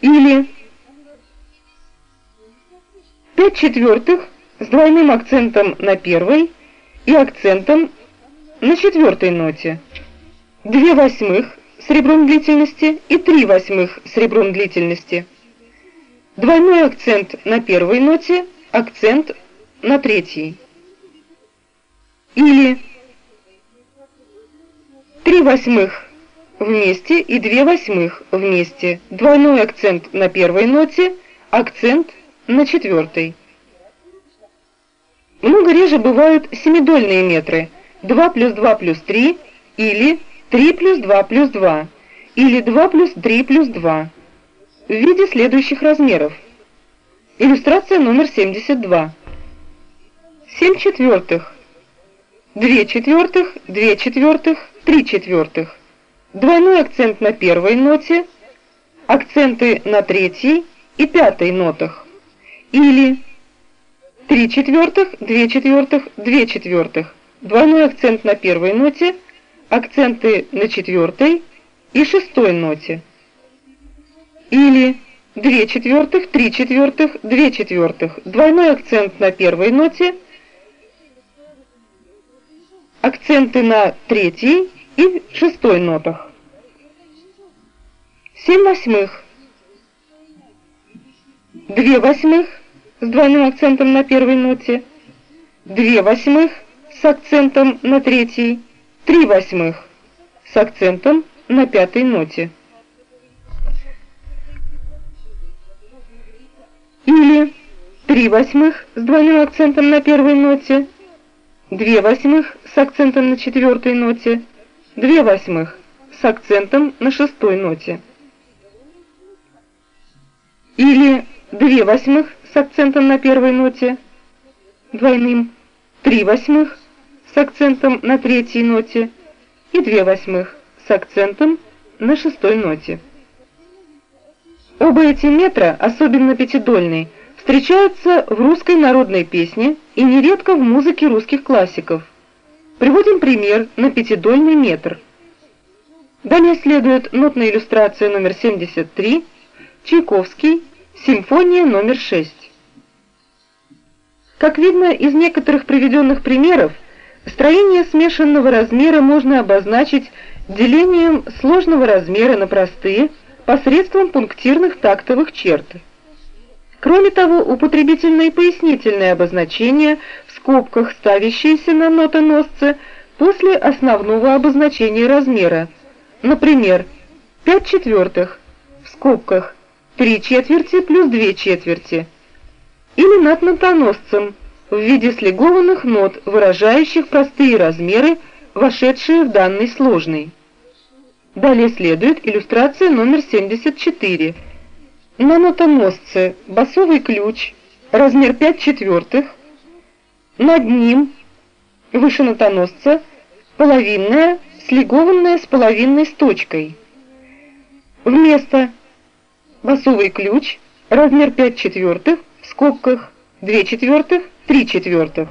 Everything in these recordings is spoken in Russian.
Или 5 четвертых с двойным акцентом на первой и акцентом на четвертой ноте. 2 восьмых с ребром длительности и 3 восьмых с ребром длительности. Двойной акцент на первой ноте, акцент на третьей. Или 3 восьмых вместе и 2 восьмых вместе. Двойной акцент на первой ноте, акцент на четвертой. Много реже бывают семидольные метры 2 плюс 2 плюс 3 или 3 плюс 2 плюс 2 или 2 плюс 3 плюс 2 в виде следующих размеров. Иллюстрация номер 72. 7 четвертых, 2 четвертых, 2 четвертых, 3 четвертых. Двойной акцент на первой ноте, акценты на третьей и пятой нотах. Или 3 четвертых, 2 четвертых, 2 четвертых. Двойной акцент на первой ноте, акценты на четвертой и шестой ноте. Или 2 четвертых, 3 четвертых, 2 четвертых. Двойной акцент на первой ноте, акценты на третьей и шестой нотах. 7 восьмых. 2 восьмых с двойным акцентом на первой ноте, 2 восьмых с акцентом на третьей, 3 восьмых с акцентом на пятой ноте. Или 3 восьмых с двойным акцентом на первой ноте, 2 восьмых с акцентом на четвертой ноте, 2 восьмых с акцентом на шестой ноте. Или 2 восьмых с акцентом на первой ноте, двойным, 3 восьмых с акцентом на третьей ноте и 2 восьмых с акцентом на шестой ноте. Оба эти метра, особенно пятидольный, встречаются в русской народной песне и нередко в музыке русских классиков. Приводим пример на пятидольный метр. Далее следует нотная иллюстрация номер 73, Чайковский, симфония номер 6. Как видно из некоторых приведенных примеров, строение смешанного размера можно обозначить делением сложного размера на простые посредством пунктирных тактовых черт. Кроме того, пояснительное обозначение в скобках, ставящиеся на нотоносце после основного обозначения размера. Например, 5 четвертых в скобках 3 четверти плюс 2 четверти. Или над нотоносцем в виде слегованных нот, выражающих простые размеры, вошедшие в данный сложный. Далее следует иллюстрация номер 74. На нотоносце басовый ключ, размер 5 четвертых, над ним, выше нотоносца, половинная, слегованная с половинной с точкой. Вместо басовый ключ, размер 5 четвертых, в скобках 2 четвертых, 3 четвертых.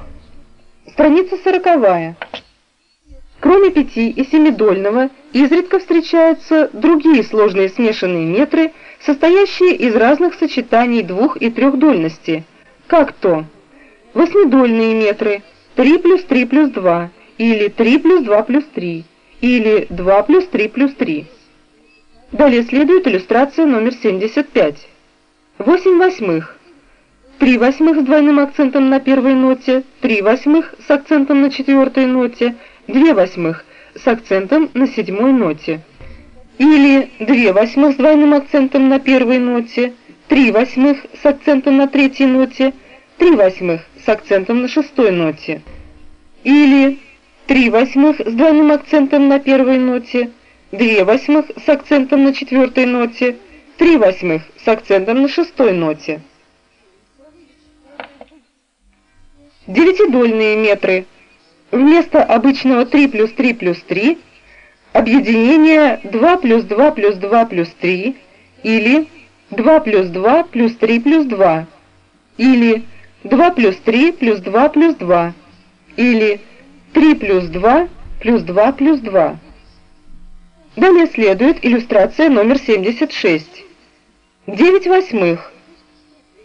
Страница сороковая. Кроме пяти и семидольного, изредка встречаются другие сложные смешанные метры, состоящие из разных сочетаний двух- и трехдольности, как то восьмидольные метры 3 плюс 3 плюс 2, или 3 плюс 2 плюс 3, или 2 плюс 3 плюс 3. Далее следует иллюстрация номер 75. 8 восьмых. 3 восьмых с двойным акцентом на первой ноте, 3 восьмых с акцентом на четвертой ноте, 2 восьмых с акцентом на седьмой ноте. Или 2 восьмых с двойным акцентом на первой ноте, 3 восьмых с акцентом на третьей ноте, 3 восьмых с акцентом на шестой ноте. Или 3 восьмых с двойным акцентом на первой ноте, 2 восьмых с акцентом на четвертой ноте, 3 восьмых с акцентом на шестой ноте. Девятидольные метры. Вместо обычного 3 плюс 3 плюс 3 объединение 2 плюс 2 плюс 2 плюс 3 или 2 плюс 2 плюс 3 плюс 2 или 2 плюс 3 плюс 2 плюс 2 или 3 плюс 2 плюс 2 плюс 2. Далее следует иллюстрация номер 76. 9 восьмых